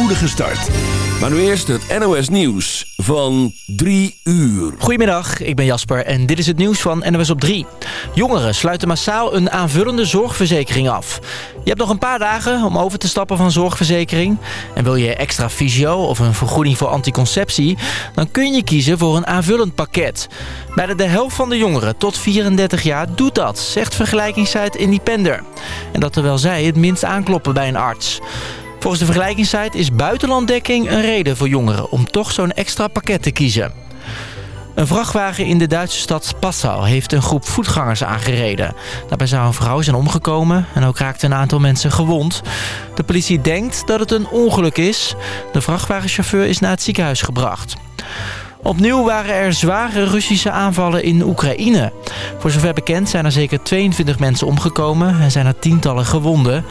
spoedige start. Maar nu eerst het NOS Nieuws van 3 uur. Goedemiddag, ik ben Jasper en dit is het nieuws van NOS op 3. Jongeren sluiten massaal een aanvullende zorgverzekering af. Je hebt nog een paar dagen om over te stappen van zorgverzekering. En wil je extra fysio of een vergoeding voor anticonceptie... dan kun je kiezen voor een aanvullend pakket. Bijna de helft van de jongeren tot 34 jaar doet dat, zegt vergelijkingssite Independer. En dat terwijl zij het minst aankloppen bij een arts. Volgens de vergelijkingssite is buitenlanddekking een reden voor jongeren om toch zo'n extra pakket te kiezen. Een vrachtwagen in de Duitse stad Passau heeft een groep voetgangers aangereden. Daarbij zou een vrouw zijn omgekomen en ook raakten een aantal mensen gewond. De politie denkt dat het een ongeluk is. De vrachtwagenchauffeur is naar het ziekenhuis gebracht. Opnieuw waren er zware Russische aanvallen in Oekraïne. Voor zover bekend zijn er zeker 22 mensen omgekomen en zijn er tientallen gewonden.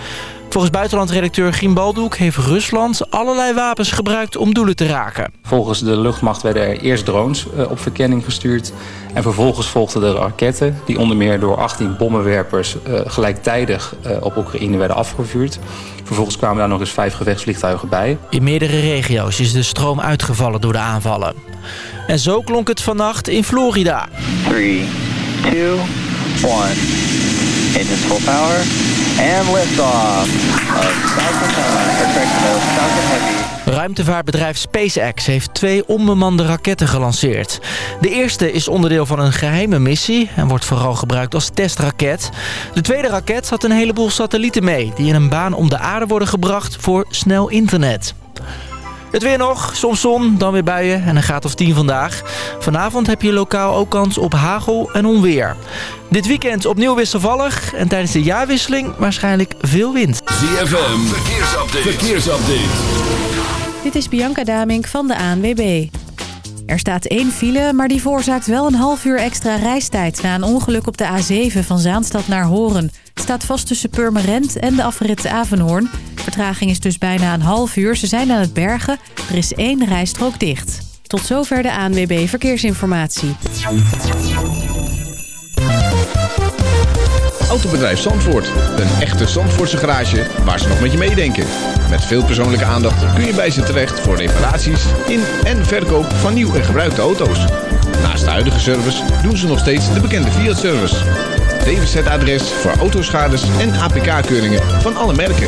Volgens buitenlandredacteur Giem Baldoek heeft Rusland allerlei wapens gebruikt om doelen te raken. Volgens de luchtmacht werden er eerst drones eh, op verkenning gestuurd. En vervolgens volgden de raketten die onder meer door 18 bommenwerpers uh, gelijktijdig uh, op Oekraïne werden afgevuurd. Vervolgens kwamen daar nog eens vijf gevechtsvliegtuigen bij. In meerdere regio's is de stroom uitgevallen door de aanvallen. En zo klonk het vannacht in Florida. 3, 2, 1. Engines full power. And liftoff of Falcon 9, Falcon Heavy. Ruimtevaartbedrijf SpaceX heeft twee onbemande raketten gelanceerd. De eerste is onderdeel van een geheime missie en wordt vooral gebruikt als testraket. De tweede raket had een heleboel satellieten mee... die in een baan om de aarde worden gebracht voor snel internet. Het weer nog, soms zon, dan weer buien en een graad of 10 vandaag. Vanavond heb je lokaal ook kans op hagel en onweer. Dit weekend opnieuw wisselvallig en tijdens de jaarwisseling waarschijnlijk veel wind. ZFM, verkeersupdate. verkeersupdate. Dit is Bianca Damink van de ANWB. Er staat één file, maar die veroorzaakt wel een half uur extra reistijd... na een ongeluk op de A7 van Zaanstad naar Horen. Het staat vast tussen Purmerend en de afrit Avenhoorn. Vertraging is dus bijna een half uur. Ze zijn aan het bergen. Er is één rijstrook dicht. Tot zover de ANWB Verkeersinformatie. Autobedrijf Zandvoort. Een echte Zandvoortse garage waar ze nog met je meedenken. Met veel persoonlijke aandacht kun je bij ze terecht voor reparaties in en verkoop van nieuw en gebruikte auto's. Naast de huidige service doen ze nog steeds de bekende Fiat-service. DWZ-adres voor autoschades en APK-keuringen van alle merken.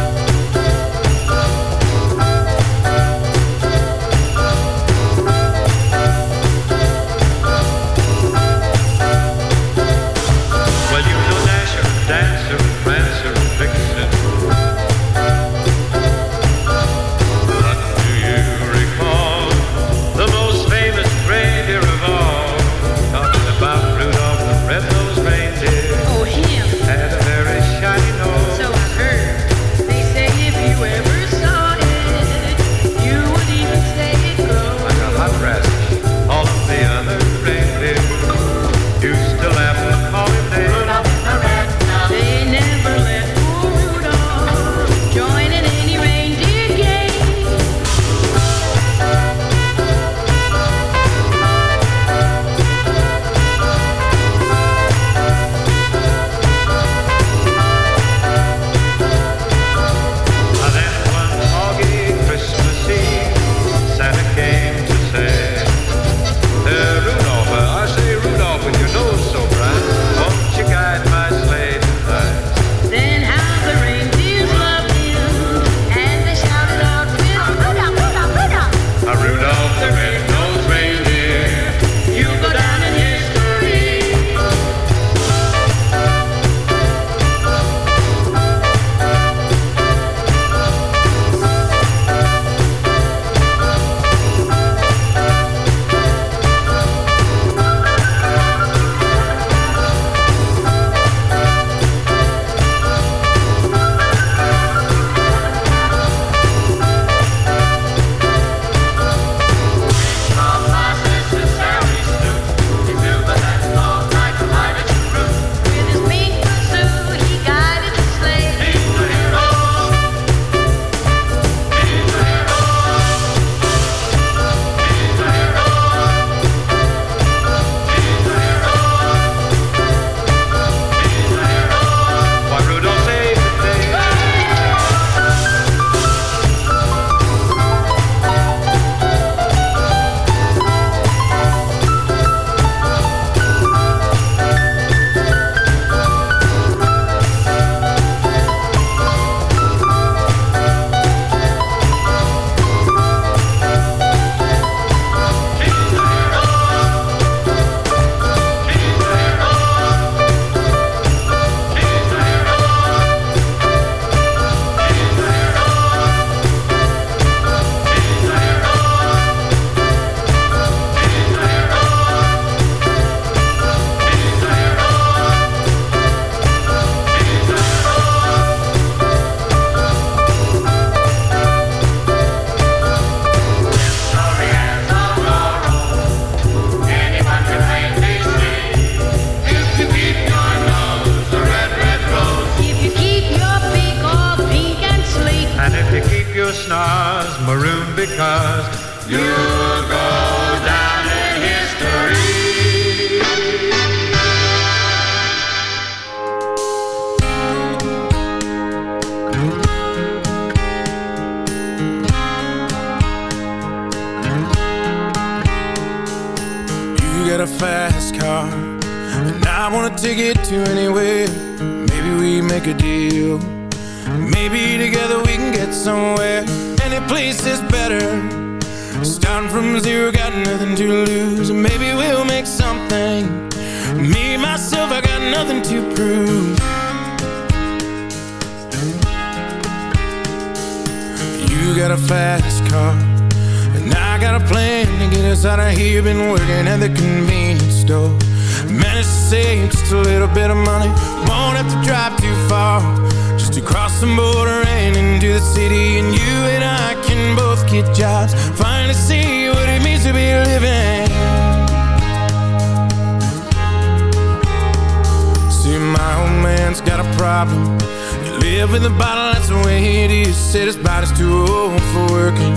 Got a problem. You live with a bottle, that's the way it is. Said his body's too old for working.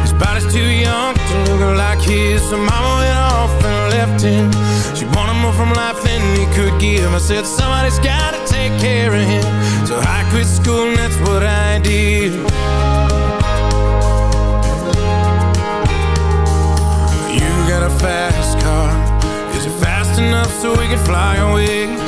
His body's too young to look like his. So mama went off and left him. She wanted more from life than he could give. I said somebody's gotta take care of him. So I quit school and that's what I did. You got a fast car. Is it fast enough so we can fly away?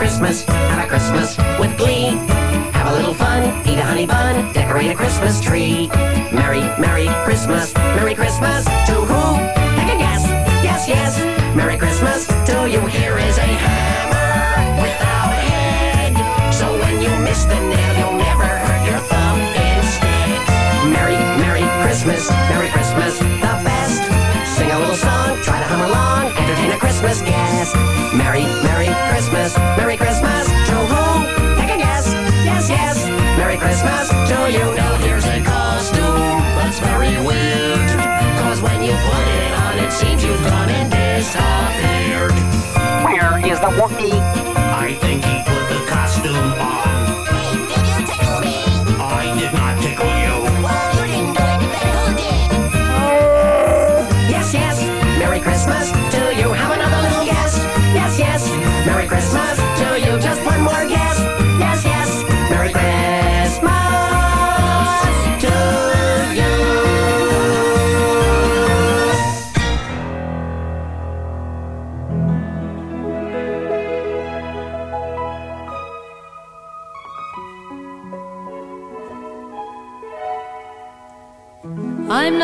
Christmas, have a Christmas with glee. Have a little fun, eat a honey bun, decorate a Christmas tree. Merry, Merry Christmas, Merry Christmas to who? Heck a guess, yes, yes. Merry Christmas to you, here is a hat. Christmas gas. Merry, Merry Christmas, Merry Christmas to who? Take a guess. Yes, yes. Merry Christmas to you. Now here's a costume that's very weird. Cause when you put it on, it seems you've gone and disappeared. Where is the Wookiee? I think he put the costume on.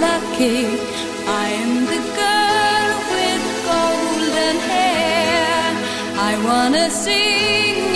lucky. I am the girl with golden hair. I wanna sing.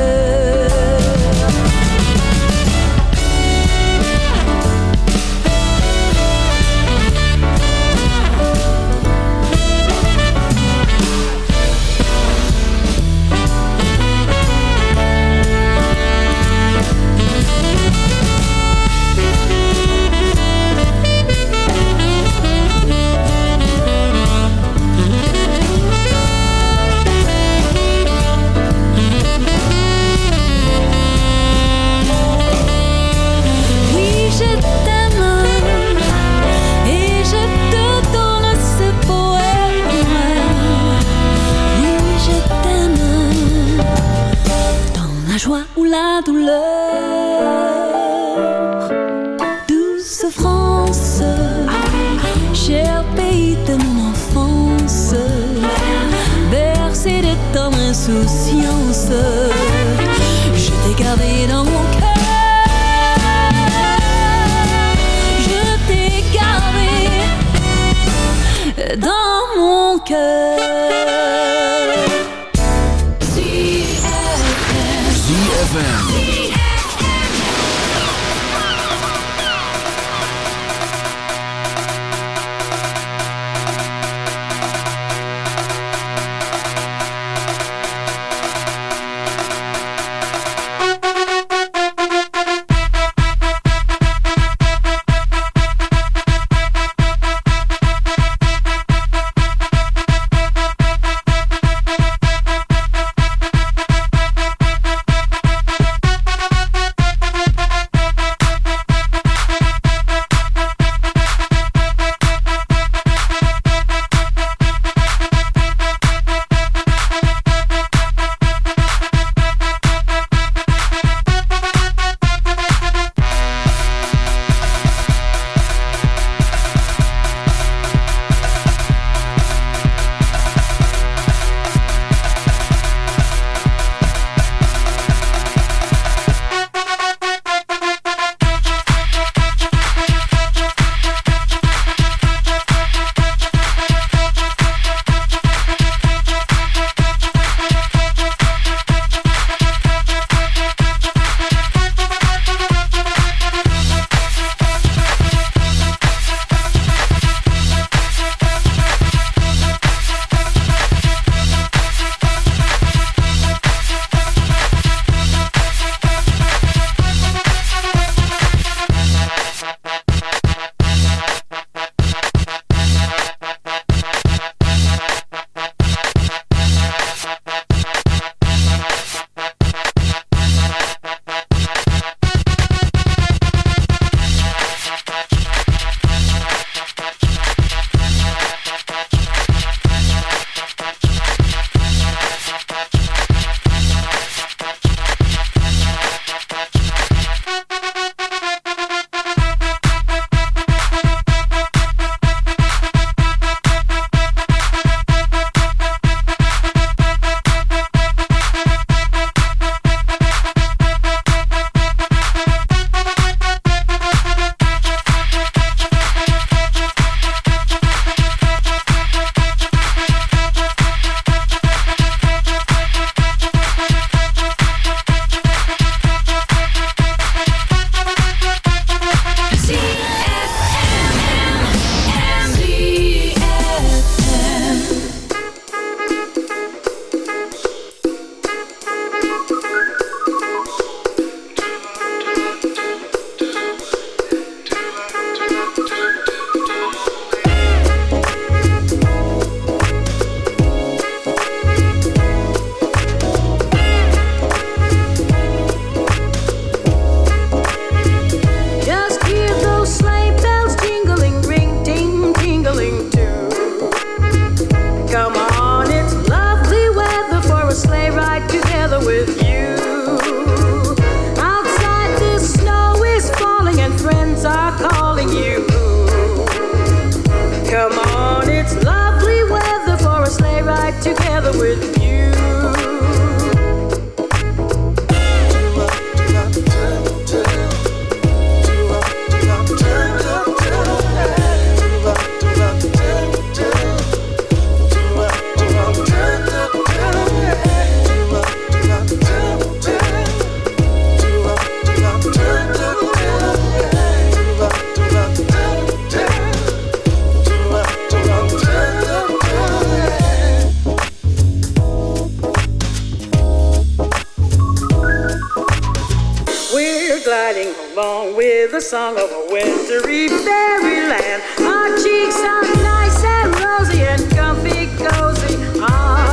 along with the song of a wintry fairyland. Our cheeks are nice and rosy and comfy cozy. Ah.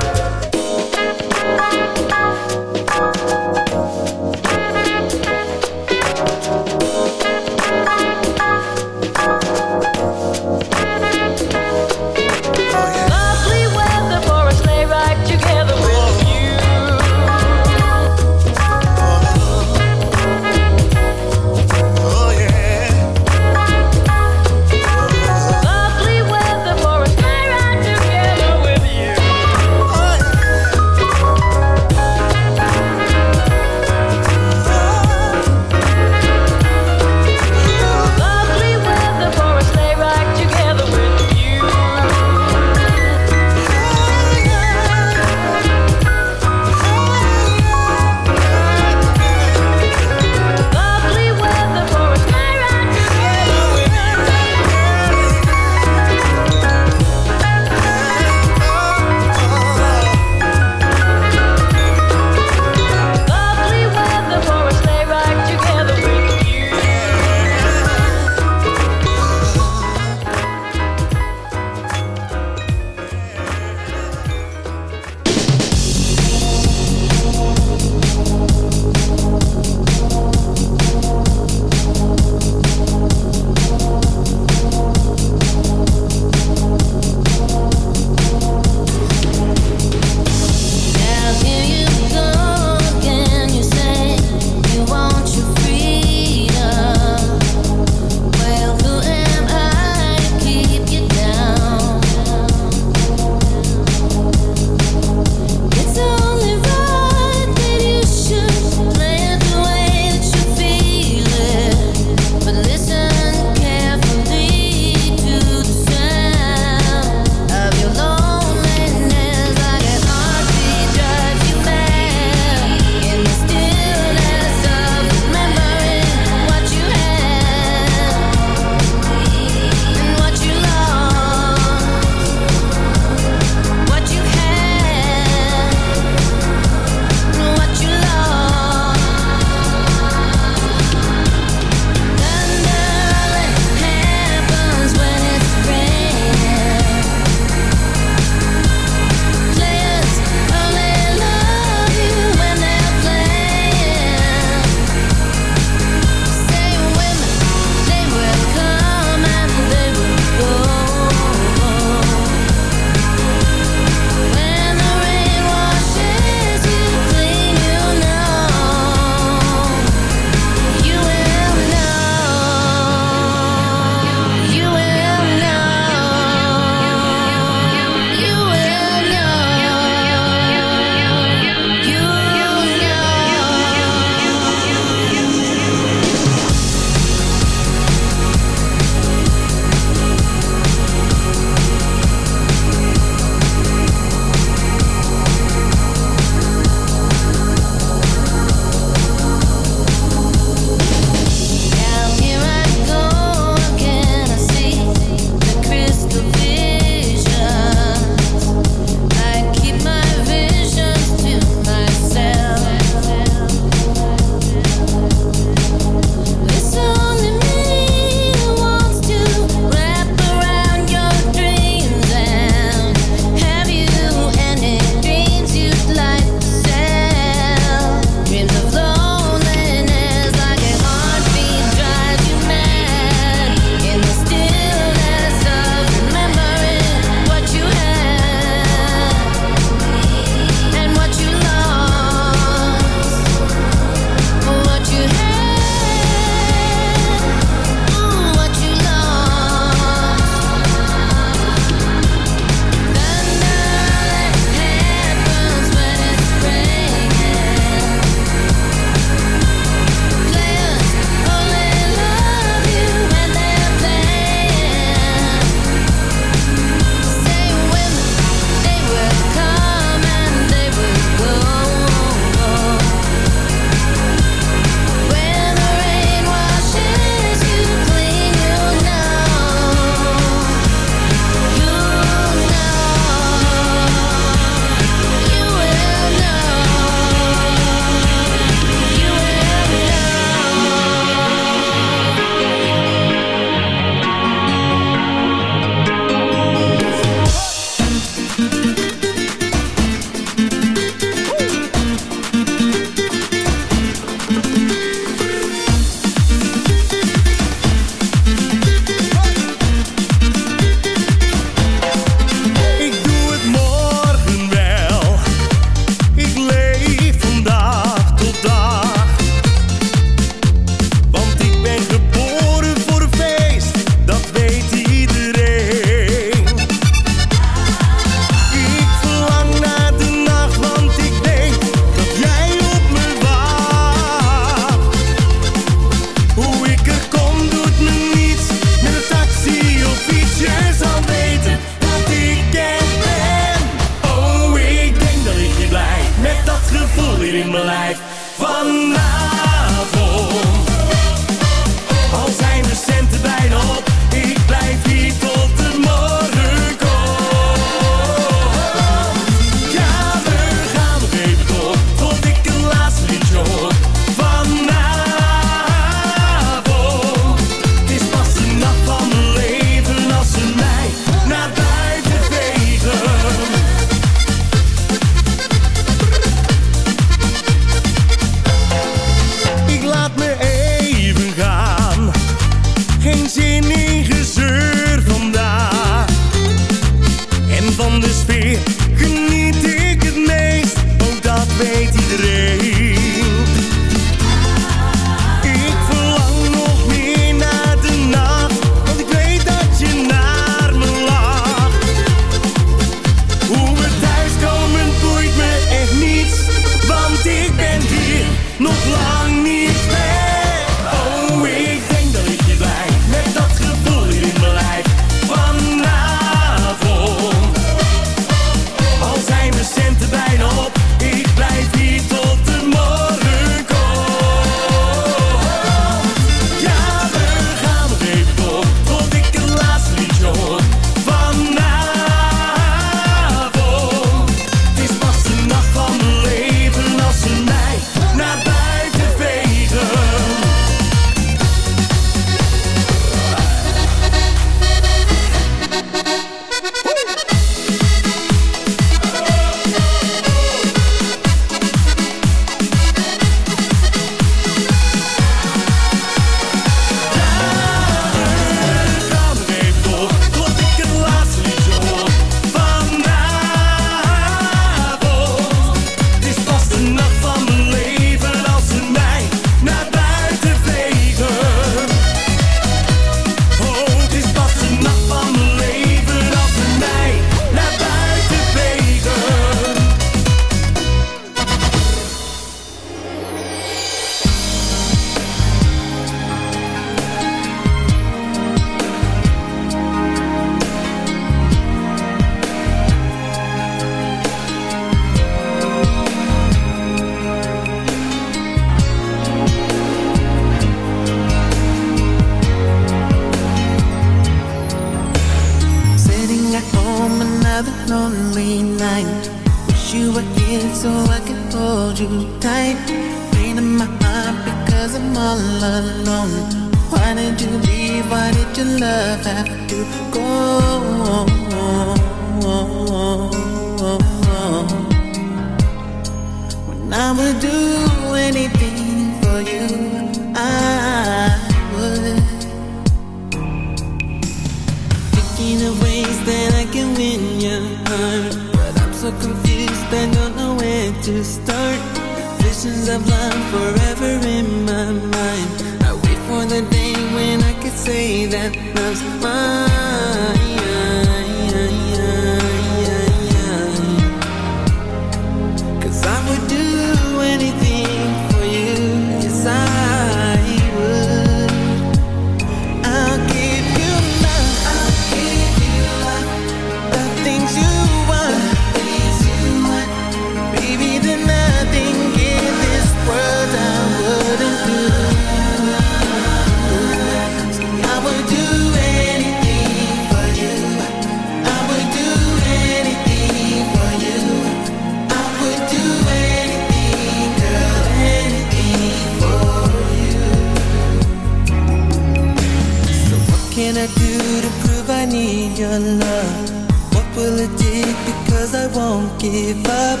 can I do to prove I need your love? What will it take because I won't give up?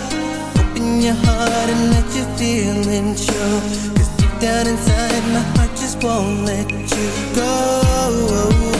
Open your heart and let your feelings show Cause deep down inside my heart just won't let you go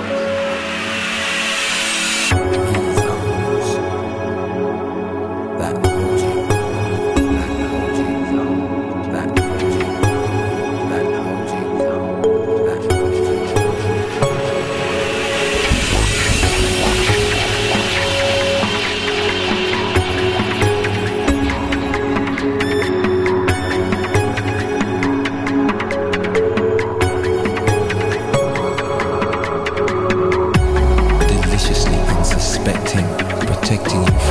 protecting you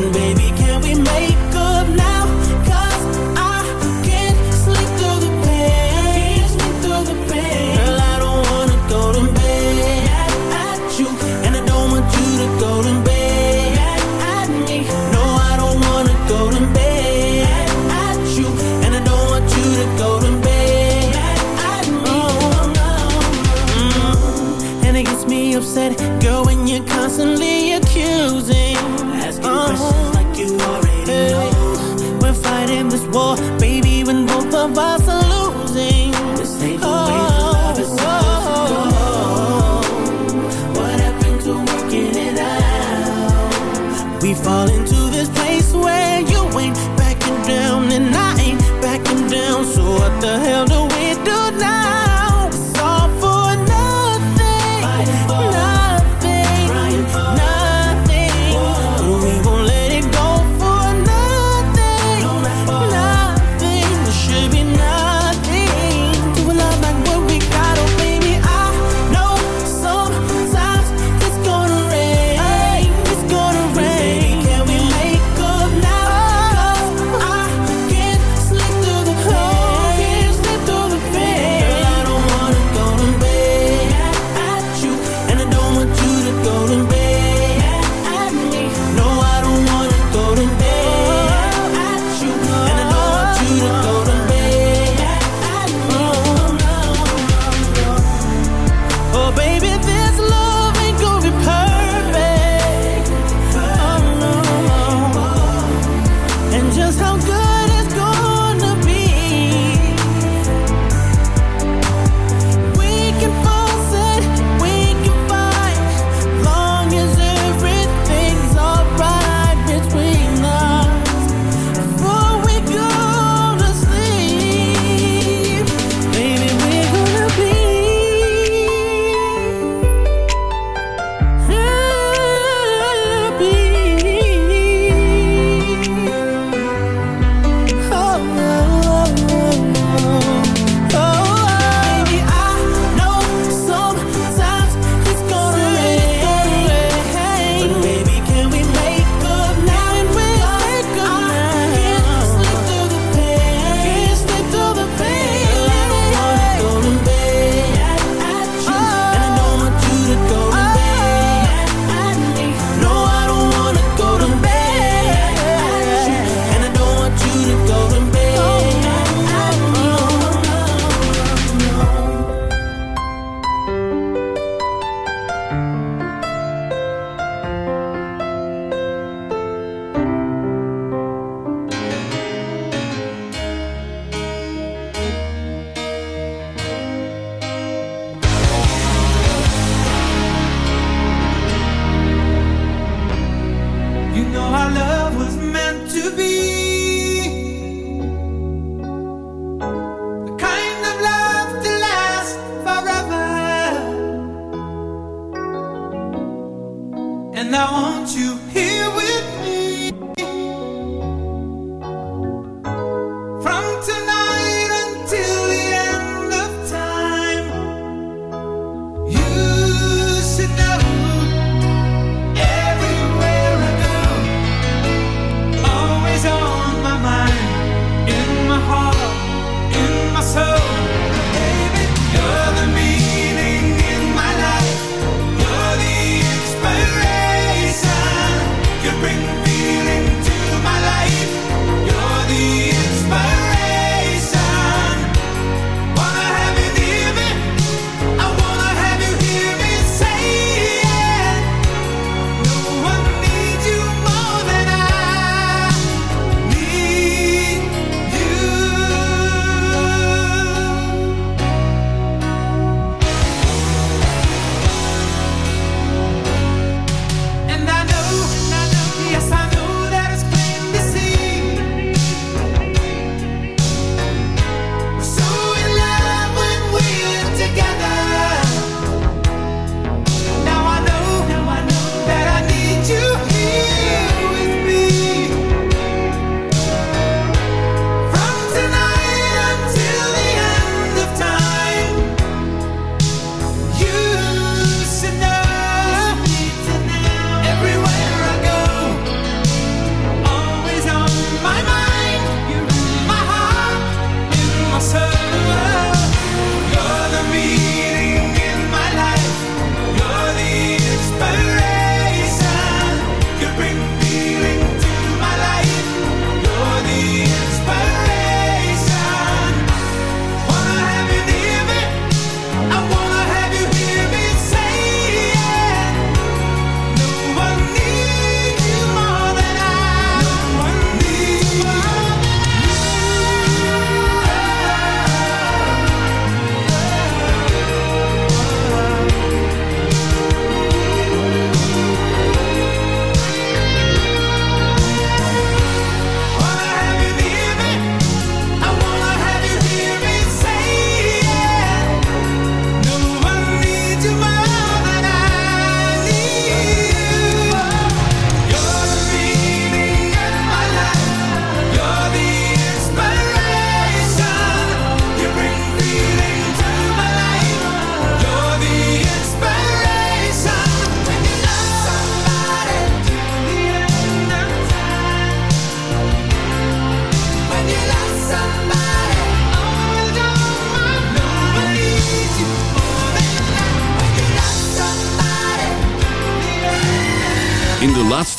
one baby.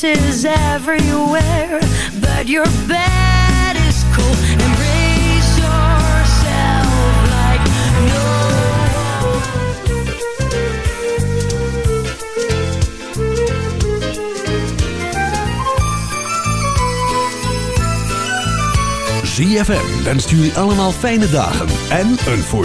faces everywhere, but your bed is cool. Embrace yourself like no one. ZFM wenst jullie allemaal fijne dagen en een voor